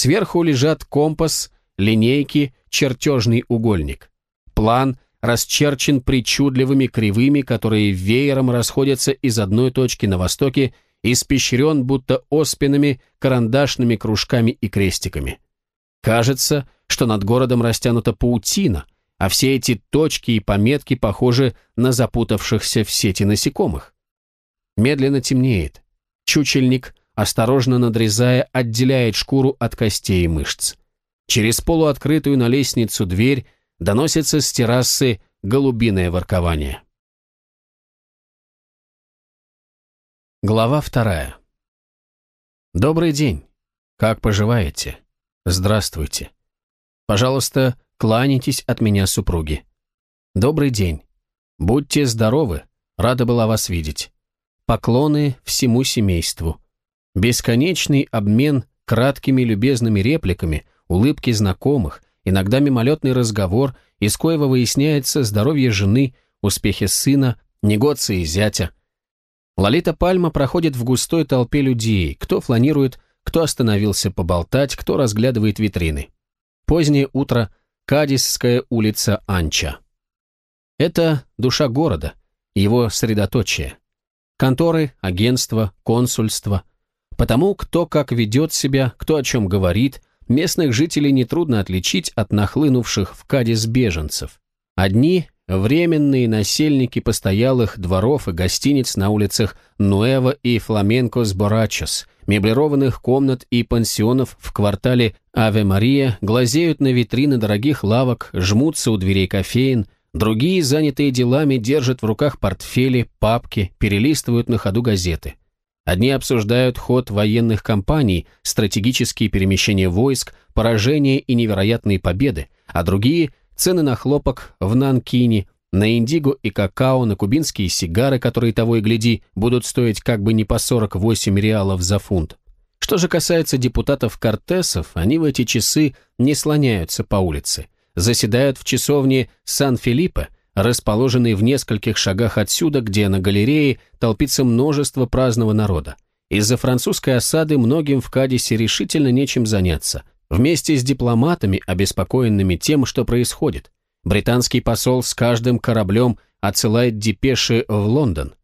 Сверху лежат компас, линейки, чертежный угольник. План расчерчен причудливыми кривыми, которые веером расходятся из одной точки на востоке, испещрен будто оспинами, карандашными кружками и крестиками. Кажется, что над городом растянута паутина, а все эти точки и пометки похожи на запутавшихся в сети насекомых. Медленно темнеет. Чучельник, осторожно надрезая, отделяет шкуру от костей и мышц. Через полуоткрытую на лестницу дверь доносится с террасы голубиное воркование. Глава вторая. Добрый день. Как поживаете? Здравствуйте. Пожалуйста, кланяйтесь от меня супруги. Добрый день. Будьте здоровы. Рада была вас видеть. Поклоны всему семейству. Бесконечный обмен краткими любезными репликами, улыбки знакомых, иногда мимолетный разговор, из коего выясняется здоровье жены, успехи сына, негоции зятя. Лолита Пальма проходит в густой толпе людей, кто фланирует, кто остановился поболтать, кто разглядывает витрины. Позднее утро, Кадисская улица Анча. Это душа города, его средоточие. Конторы, агентства, консульства. Потому кто как ведет себя, кто о чем говорит, местных жителей нетрудно отличить от нахлынувших в Кадис беженцев. Одни – временные насельники постоялых дворов и гостиниц на улицах Нуэва и Фламенкос Борачос, меблированных комнат и пансионов в квартале Аве Мария, глазеют на витрины дорогих лавок, жмутся у дверей кофеин – Другие, занятые делами, держат в руках портфели, папки, перелистывают на ходу газеты. Одни обсуждают ход военных кампаний, стратегические перемещения войск, поражения и невероятные победы, а другие – цены на хлопок в Нанкине, на индиго и какао, на кубинские сигары, которые того и гляди, будут стоить как бы не по 48 реалов за фунт. Что же касается депутатов-кортесов, они в эти часы не слоняются по улице – заседают в часовне Сан-Филиппе, расположенной в нескольких шагах отсюда, где на галерее толпится множество праздного народа. Из-за французской осады многим в Кадисе решительно нечем заняться. Вместе с дипломатами, обеспокоенными тем, что происходит, британский посол с каждым кораблем отсылает депеши в Лондон.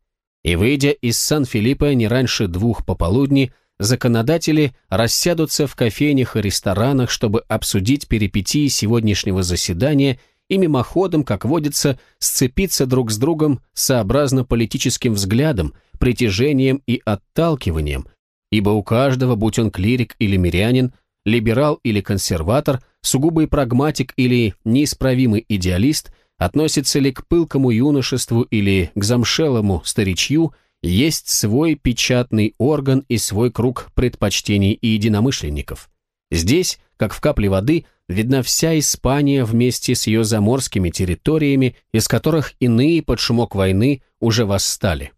И выйдя из Сан-Филиппа не раньше двух пополудни, законодатели рассядутся в кофейнях и ресторанах, чтобы обсудить перипетии сегодняшнего заседания и мимоходом, как водится, сцепиться друг с другом сообразно политическим взглядом, притяжением и отталкиванием, ибо у каждого, будь он клирик или мирянин, либерал или консерватор, сугубый прагматик или неисправимый идеалист, относится ли к пылкому юношеству или к замшелому старичью – есть свой печатный орган и свой круг предпочтений и единомышленников. Здесь, как в капле воды, видна вся Испания вместе с ее заморскими территориями, из которых иные под шумок войны уже восстали.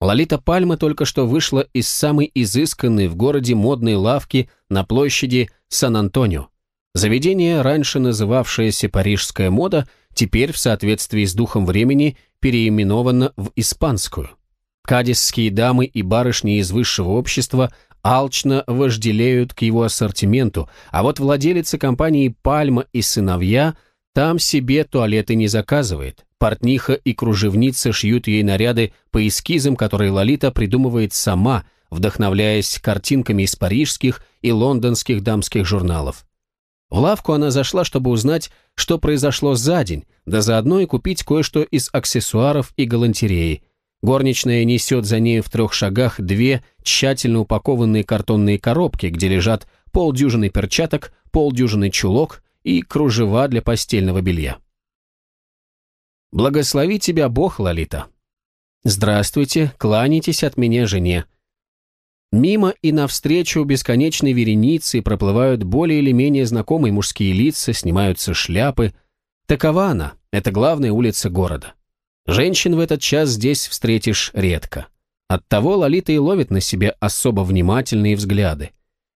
Лолита Пальма только что вышла из самой изысканной в городе модной лавки на площади Сан-Антонио. Заведение, раньше называвшееся «Парижская мода», теперь в соответствии с духом времени переименовано в «Испанскую». Кадисские дамы и барышни из высшего общества алчно вожделеют к его ассортименту, а вот владелица компании «Пальма» и «Сыновья» там себе туалеты не заказывает. Портниха и кружевница шьют ей наряды по эскизам, которые Лолита придумывает сама, вдохновляясь картинками из парижских и лондонских дамских журналов. В лавку она зашла, чтобы узнать, что произошло за день, да заодно и купить кое-что из аксессуаров и галантереи – Горничная несет за ней в трех шагах две тщательно упакованные картонные коробки, где лежат полдюжины перчаток, полдюжины чулок и кружева для постельного белья. «Благослови тебя Бог, Лолита!» «Здравствуйте, кланяйтесь от меня жене!» Мимо и навстречу бесконечной вереницы проплывают более или менее знакомые мужские лица, снимаются шляпы. Такова она, это главная улица города. Женщин в этот час здесь встретишь редко. Оттого Лолита и ловит на себе особо внимательные взгляды.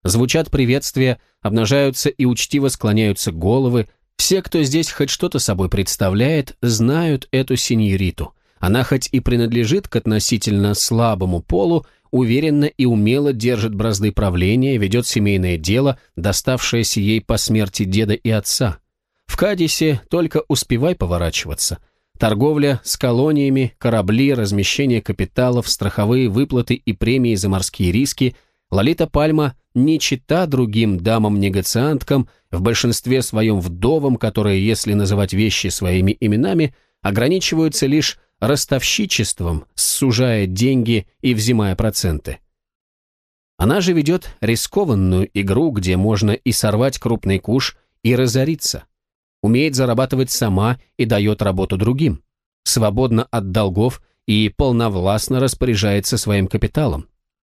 Звучат приветствия, обнажаются и учтиво склоняются головы. Все, кто здесь хоть что-то собой представляет, знают эту синьориту. Она хоть и принадлежит к относительно слабому полу, уверенно и умело держит бразды правления, ведет семейное дело, доставшееся ей по смерти деда и отца. В Кадисе только успевай поворачиваться. Торговля с колониями, корабли, размещение капиталов, страховые выплаты и премии за морские риски – Лолита Пальма не чита другим дамам-негацианткам, в большинстве своем вдовам, которые, если называть вещи своими именами, ограничиваются лишь ростовщичеством, сужая деньги и взимая проценты. Она же ведет рискованную игру, где можно и сорвать крупный куш, и разориться. Умеет зарабатывать сама и дает работу другим. Свободно от долгов и полновластно распоряжается своим капиталом.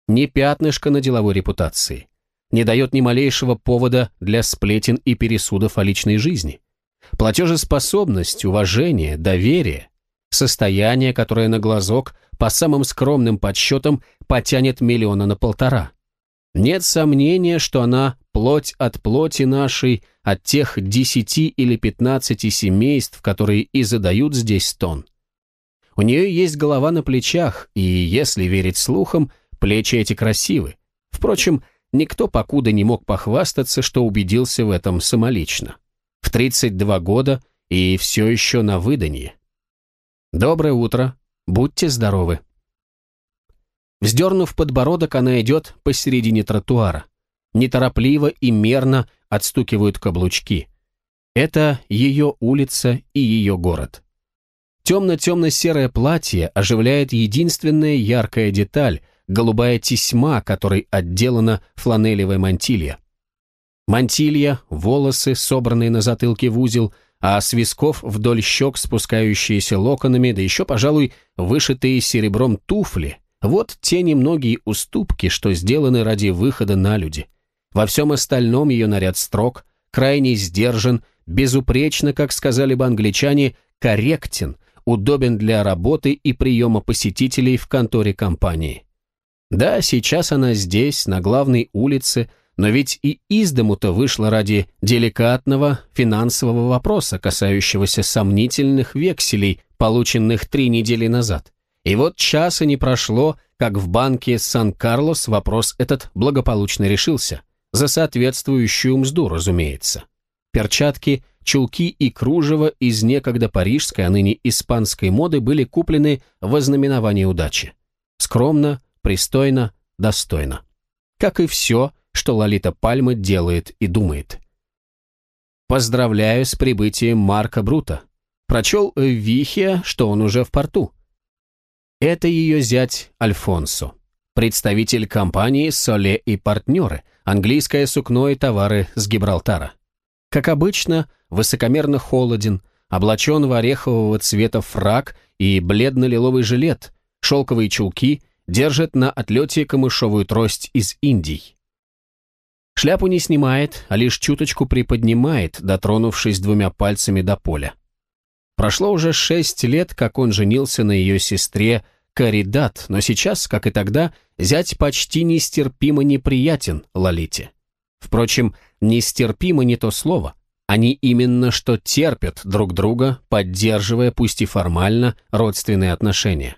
Ни пятнышко на деловой репутации. Не дает ни малейшего повода для сплетен и пересудов о личной жизни. Платежеспособность, уважение, доверие Состояние, которое на глазок, по самым скромным подсчетам, потянет миллиона на полтора. Нет сомнения, что она плоть от плоти нашей, от тех десяти или пятнадцати семейств, которые и задают здесь тон. У нее есть голова на плечах, и, если верить слухам, плечи эти красивы. Впрочем, никто покуда не мог похвастаться, что убедился в этом самолично. В 32 года и все еще на выданье. «Доброе утро. Будьте здоровы». Вздернув подбородок, она идет посередине тротуара. Неторопливо и мерно отстукивают каблучки. Это ее улица и ее город. Темно-темно-серое платье оживляет единственная яркая деталь – голубая тесьма, которой отделана фланелевая мантилья. Мантилья, волосы, собранные на затылке в узел – а с висков вдоль щек спускающиеся локонами, да еще, пожалуй, вышитые серебром туфли. Вот те немногие уступки, что сделаны ради выхода на люди. Во всем остальном ее наряд строг, крайне сдержан, безупречно, как сказали бы англичане, корректен, удобен для работы и приема посетителей в конторе компании. Да, сейчас она здесь, на главной улице, но ведь и из дому-то вышла ради деликатного финансового вопроса, касающегося сомнительных векселей, полученных три недели назад. И вот часа не прошло, как в банке Сан-Карлос вопрос этот благополучно решился. За соответствующую мзду, разумеется. Перчатки, чулки и кружево из некогда парижской, а ныне испанской моды были куплены в ознаменование удачи. Скромно, пристойно, достойно. Как и все, что Лолита Пальма делает и думает. Поздравляю с прибытием Марка Брута. Прочел в Вихе, что он уже в порту. Это ее зять Альфонсо, представитель компании «Соле и партнеры», английское сукно и товары с Гибралтара. Как обычно, высокомерно холоден, облачен в орехового цвета фрак и бледно-лиловый жилет, шелковые чулки, держит на отлете камышовую трость из Индий. Шляпу не снимает, а лишь чуточку приподнимает, дотронувшись двумя пальцами до поля. Прошло уже шесть лет, как он женился на ее сестре Каридат, но сейчас, как и тогда, зять почти нестерпимо неприятен Лолите. Впрочем, нестерпимо не то слово. Они именно что терпят друг друга, поддерживая, пусть и формально, родственные отношения.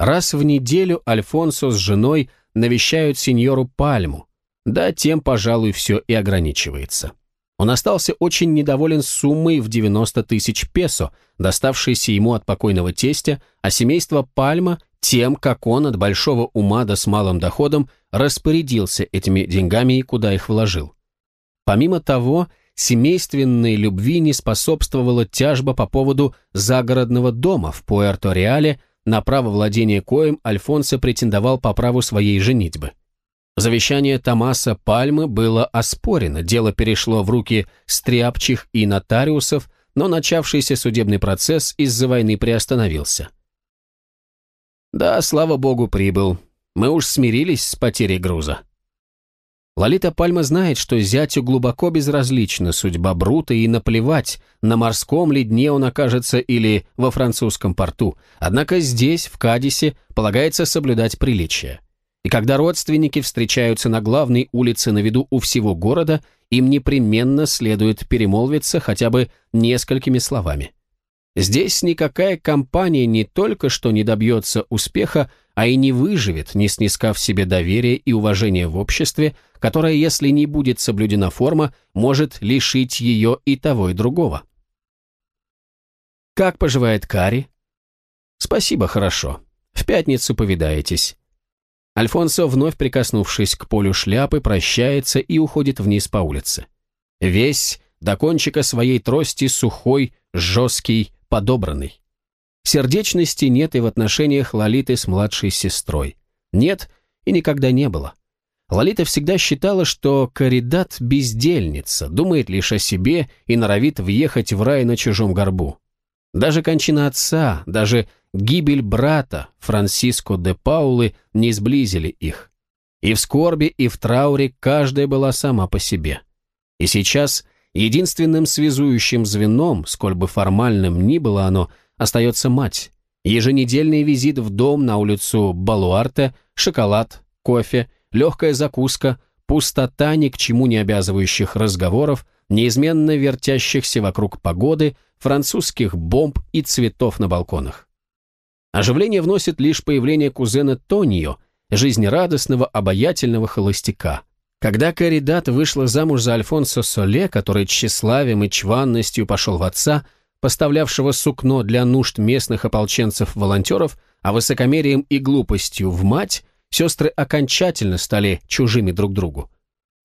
Раз в неделю Альфонсо с женой навещают сеньору Пальму, да, тем, пожалуй, все и ограничивается. Он остался очень недоволен суммой в 90 тысяч песо, доставшейся ему от покойного тестя, а семейство Пальма тем, как он от большого ума да с малым доходом распорядился этими деньгами и куда их вложил. Помимо того, семейственной любви не способствовала тяжба по поводу загородного дома в Пуэрто-Реале, на право владения коем Альфонсо претендовал по праву своей женитьбы. Завещание Томаса Пальмы было оспорено, дело перешло в руки стряпчих и нотариусов, но начавшийся судебный процесс из-за войны приостановился. Да, слава богу, прибыл. Мы уж смирились с потерей груза. Лолита Пальма знает, что зятю глубоко безразлична судьба Брута и наплевать, на морском ли дне он окажется или во французском порту. Однако здесь, в Кадисе, полагается соблюдать приличие. И когда родственники встречаются на главной улице на виду у всего города, им непременно следует перемолвиться хотя бы несколькими словами. Здесь никакая компания не только что не добьется успеха, а и не выживет, не снискав себе доверия и уважения в обществе, которое, если не будет соблюдена форма, может лишить ее и того, и другого. «Как поживает Кари?» «Спасибо, хорошо. В пятницу повидаетесь». Альфонсо, вновь прикоснувшись к полю шляпы, прощается и уходит вниз по улице. Весь до кончика своей трости сухой, жесткий, подобранный. Сердечности нет и в отношениях Лолиты с младшей сестрой. Нет и никогда не было. Лолита всегда считала, что Каридат – бездельница, думает лишь о себе и норовит въехать в рай на чужом горбу. Даже кончина отца, даже гибель брата Франсиско де Паулы не сблизили их. И в скорби, и в трауре каждая была сама по себе. И сейчас единственным связующим звеном, сколь бы формальным ни было оно – остается мать. Еженедельный визит в дом на улицу Балуарте, шоколад, кофе, легкая закуска, пустота ни к чему не обязывающих разговоров, неизменно вертящихся вокруг погоды, французских бомб и цветов на балконах. Оживление вносит лишь появление кузена Тонио, жизнерадостного, обаятельного холостяка. Когда Каридат вышла замуж за Альфонсо Соле, который тщеславием и чванностью пошел в отца, поставлявшего сукно для нужд местных ополченцев-волонтеров, а высокомерием и глупостью в мать, сестры окончательно стали чужими друг другу.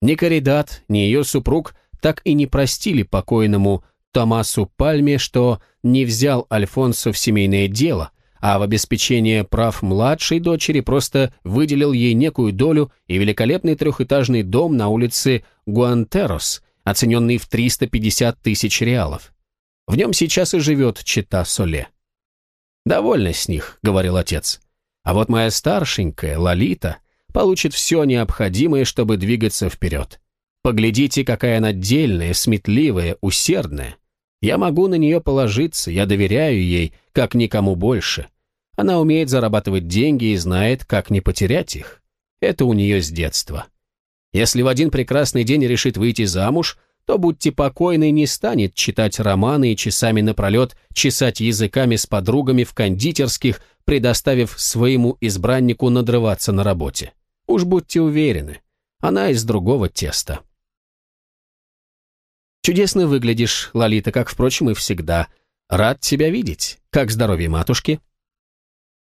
Ни Каридат, ни ее супруг так и не простили покойному Томасу Пальме, что не взял Альфонсо в семейное дело, а в обеспечение прав младшей дочери просто выделил ей некую долю и великолепный трехэтажный дом на улице Гуантерос, оцененный в 350 тысяч реалов. В нем сейчас и живет чита Соле. «Довольно с них», — говорил отец. «А вот моя старшенькая, Лолита, получит все необходимое, чтобы двигаться вперед. Поглядите, какая она дельная, сметливая, усердная. Я могу на нее положиться, я доверяю ей, как никому больше. Она умеет зарабатывать деньги и знает, как не потерять их. Это у нее с детства. Если в один прекрасный день решит выйти замуж — то будьте покойны не станет читать романы и часами напролет чесать языками с подругами в кондитерских, предоставив своему избраннику надрываться на работе. Уж будьте уверены, она из другого теста. Чудесно выглядишь, Лолита, как, впрочем, и всегда. Рад тебя видеть. Как здоровье матушки?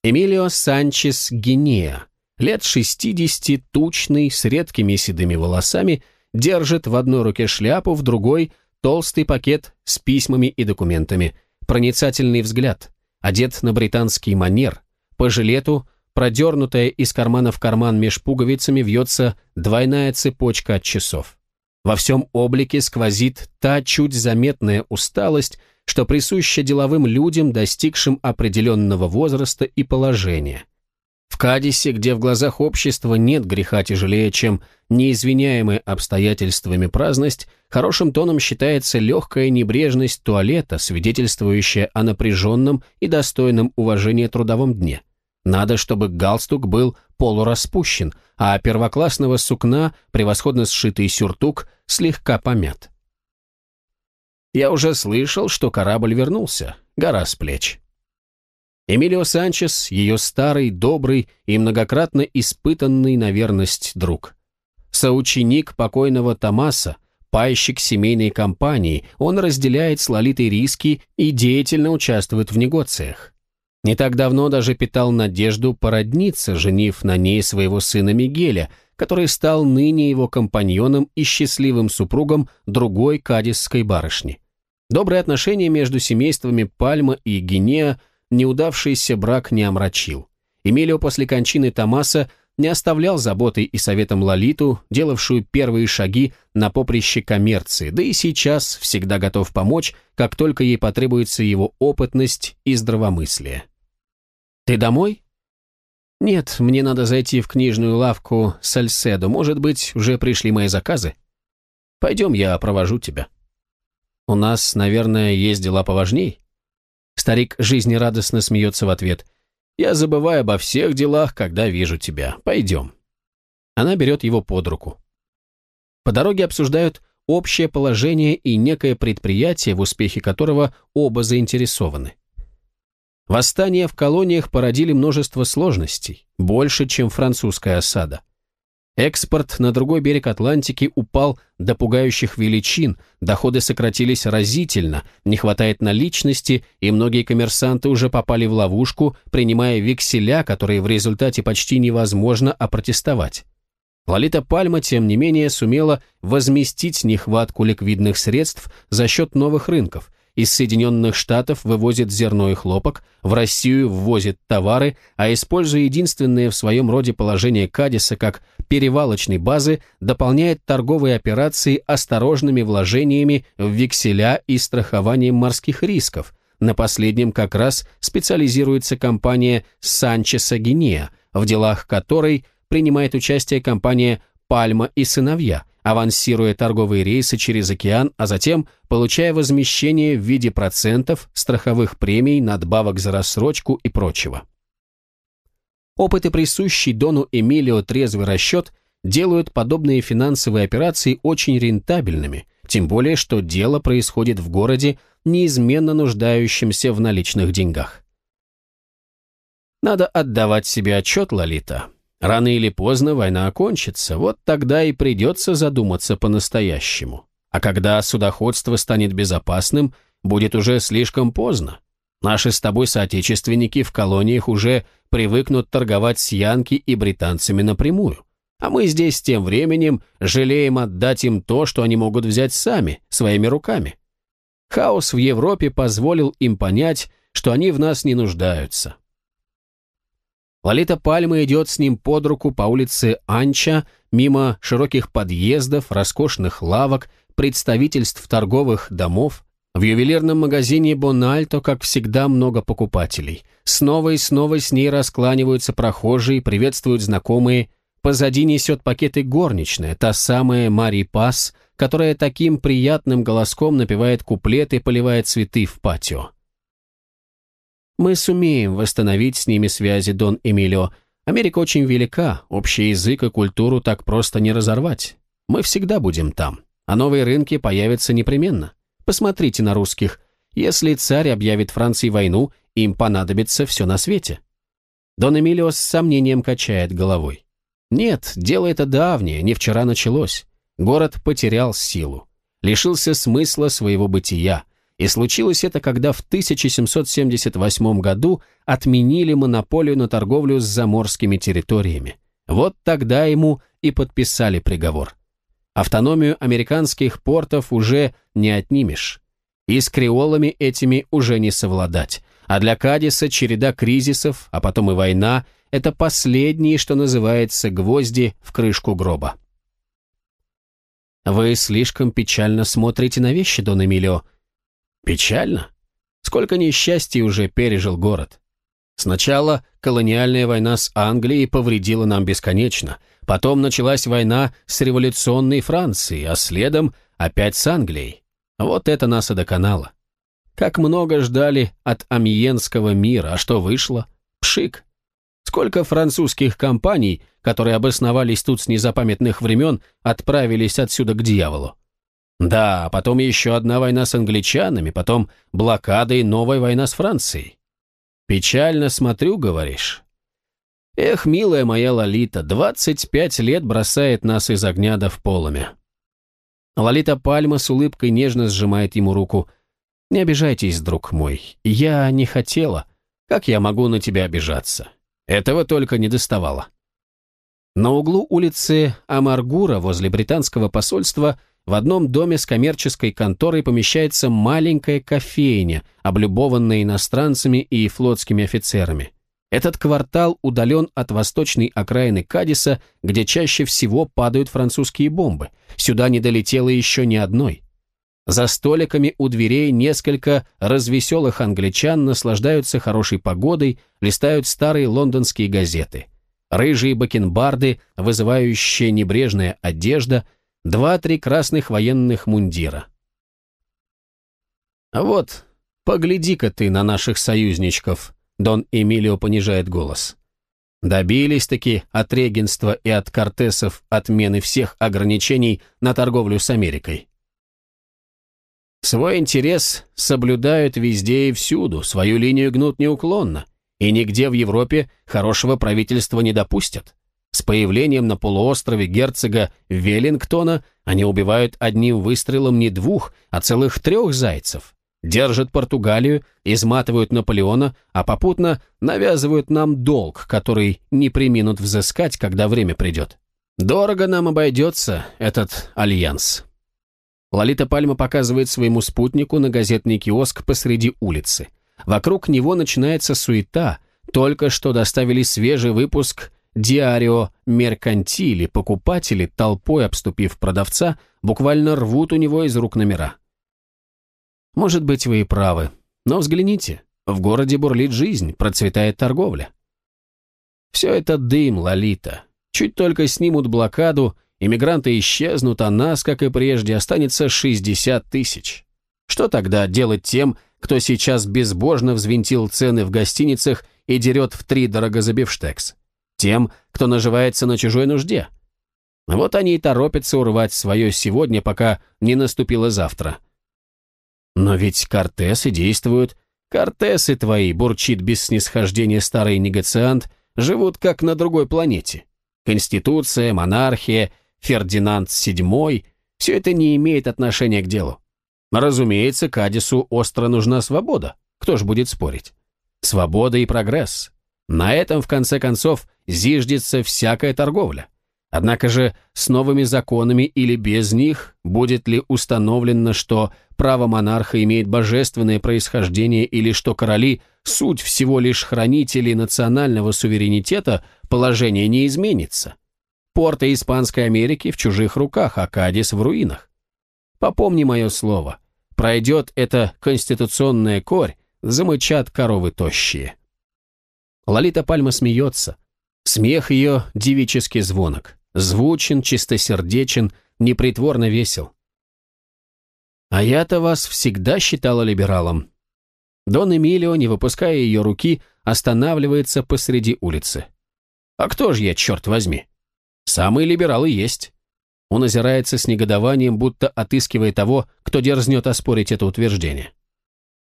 Эмилио Санчес Гинеа, лет шестидесяти, тучный, с редкими седыми волосами – держит в одной руке шляпу, в другой – толстый пакет с письмами и документами, проницательный взгляд, одет на британский манер, по жилету, продернутая из кармана в карман меж пуговицами, вьется двойная цепочка от часов. Во всем облике сквозит та чуть заметная усталость, что присуща деловым людям, достигшим определенного возраста и положения – в Кадисе, где в глазах общества нет греха тяжелее, чем неизвиняемая обстоятельствами праздность, хорошим тоном считается легкая небрежность туалета, свидетельствующая о напряженном и достойном уважения трудовом дне. Надо, чтобы галстук был полураспущен, а первоклассного сукна превосходно сшитый сюртук слегка помят. Я уже слышал, что корабль вернулся, гора с плеч. Эмилио Санчес – ее старый, добрый и многократно испытанный на верность друг. Соученик покойного Томаса, пайщик семейной компании, он разделяет с Лолитой риски и деятельно участвует в негоциях. Не так давно даже питал надежду породниться, женив на ней своего сына Мигеля, который стал ныне его компаньоном и счастливым супругом другой кадисской барышни. Добрые отношения между семействами Пальма и Гинеа – неудавшийся брак не омрачил. Эмилио после кончины Томаса не оставлял заботой и советом Лолиту, делавшую первые шаги на поприще коммерции, да и сейчас всегда готов помочь, как только ей потребуется его опытность и здравомыслие. «Ты домой?» «Нет, мне надо зайти в книжную лавку Сальседо. Может быть, уже пришли мои заказы?» «Пойдем, я провожу тебя». «У нас, наверное, есть дела поважней?» Старик жизнерадостно смеется в ответ. «Я забываю обо всех делах, когда вижу тебя. Пойдем». Она берет его под руку. По дороге обсуждают общее положение и некое предприятие, в успехе которого оба заинтересованы. Восстания в колониях породили множество сложностей, больше, чем французская осада. Экспорт на другой берег Атлантики упал до пугающих величин, доходы сократились разительно, не хватает наличности, и многие коммерсанты уже попали в ловушку, принимая векселя, которые в результате почти невозможно опротестовать. Лолита Пальма, тем не менее, сумела возместить нехватку ликвидных средств за счет новых рынков, из Соединенных Штатов вывозит зерно и хлопок, в Россию ввозит товары, а используя единственное в своем роде положение Кадиса как перевалочной базы, дополняет торговые операции осторожными вложениями в векселя и страхованием морских рисков. На последнем как раз специализируется компания Санчеса Гинеа, в делах которой принимает участие компания «Пальма и сыновья», авансируя торговые рейсы через океан, а затем получая возмещение в виде процентов, страховых премий, надбавок за рассрочку и прочего. Опыт и присущий Дону Эмилио трезвый расчет делают подобные финансовые операции очень рентабельными, тем более, что дело происходит в городе, неизменно нуждающемся в наличных деньгах. Надо отдавать себе отчет, Лолита, Рано или поздно война окончится, вот тогда и придется задуматься по-настоящему. А когда судоходство станет безопасным, будет уже слишком поздно. Наши с тобой соотечественники в колониях уже привыкнут торговать с янки и британцами напрямую. А мы здесь тем временем жалеем отдать им то, что они могут взять сами, своими руками. Хаос в Европе позволил им понять, что они в нас не нуждаются. Лолита Пальма идет с ним под руку по улице Анча, мимо широких подъездов, роскошных лавок, представительств торговых домов. В ювелирном магазине Бональто, как всегда, много покупателей. Снова и снова с ней раскланиваются прохожие, приветствуют знакомые. Позади несет пакеты горничная, та самая Мари Пас, которая таким приятным голоском напевает куплеты и поливает цветы в патио. Мы сумеем восстановить с ними связи, Дон Эмилио. Америка очень велика, общий язык и культуру так просто не разорвать. Мы всегда будем там, а новые рынки появятся непременно. Посмотрите на русских. Если царь объявит Франции войну, им понадобится все на свете. Дон Эмилио с сомнением качает головой. Нет, дело это давнее, не вчера началось. Город потерял силу, лишился смысла своего бытия, и случилось это, когда в 1778 году отменили монополию на торговлю с заморскими территориями. Вот тогда ему и подписали приговор. Автономию американских портов уже не отнимешь. И с креолами этими уже не совладать. А для Кадиса череда кризисов, а потом и война – это последние, что называется, гвозди в крышку гроба. «Вы слишком печально смотрите на вещи, Дон Эмилио», Печально? Сколько несчастий уже пережил город. Сначала колониальная война с Англией повредила нам бесконечно, потом началась война с революционной Францией, а следом опять с Англией. Вот это нас и доконало. Как много ждали от Амьенского мира, а что вышло? Пшик. Сколько французских компаний, которые обосновались тут с незапамятных времен, отправились отсюда к дьяволу? Да, потом еще одна война с англичанами, потом блокада и новая война с Францией. Печально смотрю, говоришь? Эх, милая моя Лолита, 25 лет бросает нас из огня до в полымя. Лолита Пальма с улыбкой нежно сжимает ему руку. «Не обижайтесь, друг мой. Я не хотела. Как я могу на тебя обижаться? Этого только не доставало». На углу улицы Амаргура возле британского посольства – в одном доме с коммерческой конторой помещается маленькая кофейня, облюбованная иностранцами и флотскими офицерами. Этот квартал удален от восточной окраины Кадиса, где чаще всего падают французские бомбы. Сюда не долетело еще ни одной. За столиками у дверей несколько развеселых англичан наслаждаются хорошей погодой, листают старые лондонские газеты. Рыжие бакенбарды, вызывающие небрежная одежда – два-три красных военных мундира. «А вот, погляди-ка ты на наших союзничков», — Дон Эмилио понижает голос. Добились-таки от регенства и от кортесов отмены всех ограничений на торговлю с Америкой. Свой интерес соблюдают везде и всюду, свою линию гнут неуклонно, и нигде в Европе хорошего правительства не допустят. С появлением на полуострове герцога Веллингтона они убивают одним выстрелом не двух, а целых трех зайцев. Держат Португалию, изматывают Наполеона, а попутно навязывают нам долг, который не приминут взыскать, когда время придет. Дорого нам обойдется этот альянс. Лолита Пальма показывает своему спутнику на газетный киоск посреди улицы. Вокруг него начинается суета. Только что доставили свежий выпуск Диарио Меркантили, покупатели, толпой обступив продавца, буквально рвут у него из рук номера. Может быть, вы и правы, но взгляните, в городе бурлит жизнь, процветает торговля. Все это дым, Лолита. Чуть только снимут блокаду, иммигранты исчезнут, а нас, как и прежде, останется 60 тысяч. Что тогда делать тем, кто сейчас безбожно взвинтил цены в гостиницах и дерет в три дорого за бифштекс? Тем, кто наживается на чужой нужде. Вот они и торопятся урвать свое сегодня, пока не наступило завтра. Но ведь Кортесы действуют. Кортесы твои, бурчит без снисхождения старый негациант, живут как на другой планете. Конституция, монархия, Фердинанд VII – все это не имеет отношения к делу. Разумеется, Кадису остро нужна свобода. Кто ж будет спорить? Свобода и прогресс. На этом, в конце концов, зиждется всякая торговля. Однако же с новыми законами или без них будет ли установлено, что право монарха имеет божественное происхождение или что короли – суть всего лишь хранители национального суверенитета, положение не изменится. Порты Испанской Америки в чужих руках, а Кадис в руинах. Попомни мое слово. Пройдет эта конституционная корь, замычат коровы тощие. Лолита Пальма смеется. Смех ее девический звонок. Звучен, чистосердечен, непритворно весел. А я-то вас всегда считала либералом. Дон Эмилио, не выпуская ее руки, останавливается посреди улицы. А кто же я, черт возьми? Самый либерал и есть. Он озирается с негодованием, будто отыскивая того, кто дерзнет оспорить это утверждение.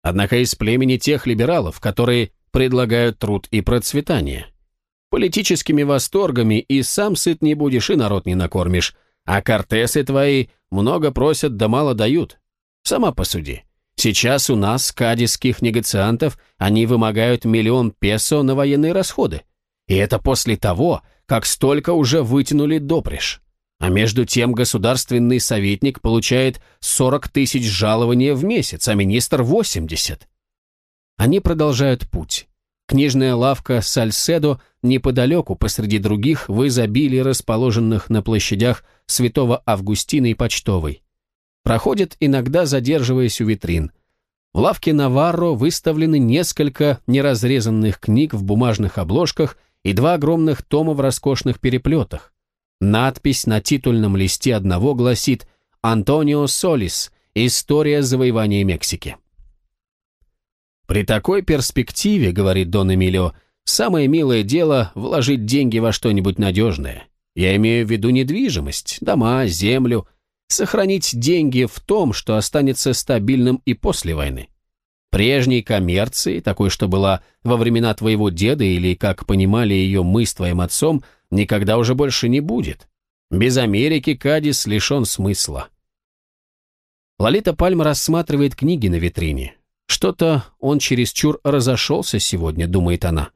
Однако из племени тех либералов, которые предлагают труд и процветание. Политическими восторгами и сам сыт не будешь, и народ не накормишь. А кортесы твои много просят да мало дают. Сама посуди. Сейчас у нас, кадисских негациантов, они вымогают миллион песо на военные расходы. И это после того, как столько уже вытянули допрежь. А между тем государственный советник получает 40 тысяч жалования в месяц, а министр 80. Они продолжают путь. Книжная лавка Сальседо неподалеку, посреди других, в изобилии расположенных на площадях Святого Августина и Почтовой. Проходит иногда, задерживаясь у витрин. В лавке Наварро выставлены несколько неразрезанных книг в бумажных обложках и два огромных тома в роскошных переплетах. Надпись на титульном листе одного гласит «Антонио Солис. История завоевания Мексики». «При такой перспективе, — говорит Дон Эмилио, — самое милое дело — вложить деньги во что-нибудь надежное. Я имею в виду недвижимость, дома, землю, сохранить деньги в том, что останется стабильным и после войны. Прежней коммерции, такой, что была во времена твоего деда или, как понимали ее мы с твоим отцом, никогда уже больше не будет. Без Америки Кадис лишен смысла. Лолита Пальма рассматривает книги на витрине. Что-то он чересчур разошелся сегодня, думает она.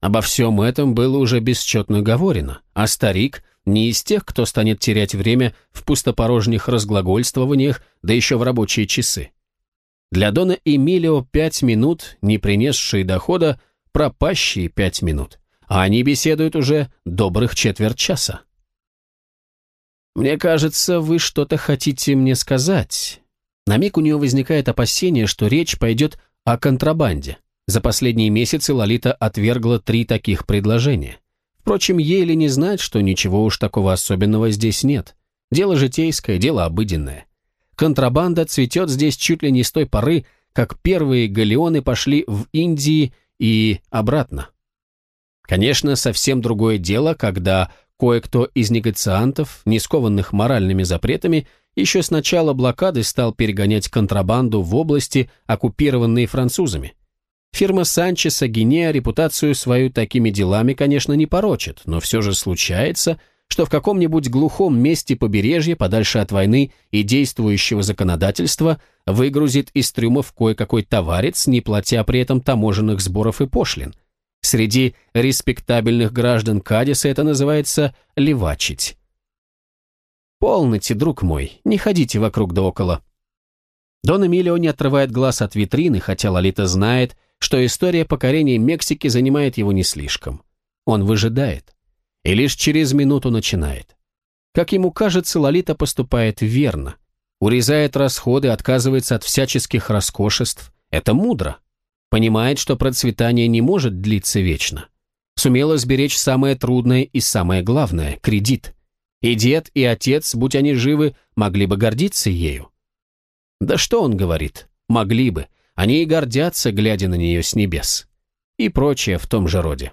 Обо всем этом было уже бесчетно говорено, а старик не из тех, кто станет терять время в пустопорожних разглагольствованиях, да еще в рабочие часы. Для Дона Эмилио пять минут, не принесшие дохода, пропащие пять минут, а они беседуют уже добрых четверть часа. «Мне кажется, вы что-то хотите мне сказать». На миг у нее возникает опасение, что речь пойдет о контрабанде. За последние месяцы Лолита отвергла три таких предложения. Впрочем, ей ли не знать, что ничего уж такого особенного здесь нет. Дело житейское, дело обыденное. Контрабанда цветет здесь чуть ли не с той поры, как первые галеоны пошли в Индии и обратно. Конечно, совсем другое дело, когда кое-кто из негациантов, не скованных моральными запретами, еще с начала блокады стал перегонять контрабанду в области, оккупированные французами. Фирма Санчеса Гинеа репутацию свою такими делами, конечно, не порочит, но все же случается, что в каком-нибудь глухом месте побережья, подальше от войны и действующего законодательства, выгрузит из трюмов кое-какой товарец, не платя при этом таможенных сборов и пошлин. Среди респектабельных граждан Кадиса это называется «левачить». «Полноте, друг мой, не ходите вокруг да около». Дон Эмилио не отрывает глаз от витрины, хотя Лолита знает, что история покорения Мексики занимает его не слишком. Он выжидает. И лишь через минуту начинает. Как ему кажется, Лолита поступает верно. Урезает расходы, отказывается от всяческих роскошеств. Это мудро. Понимает, что процветание не может длиться вечно. Сумела сберечь самое трудное и самое главное – кредит – и дед, и отец, будь они живы, могли бы гордиться ею. Да что он говорит? Могли бы. Они и гордятся, глядя на нее с небес. И прочее в том же роде.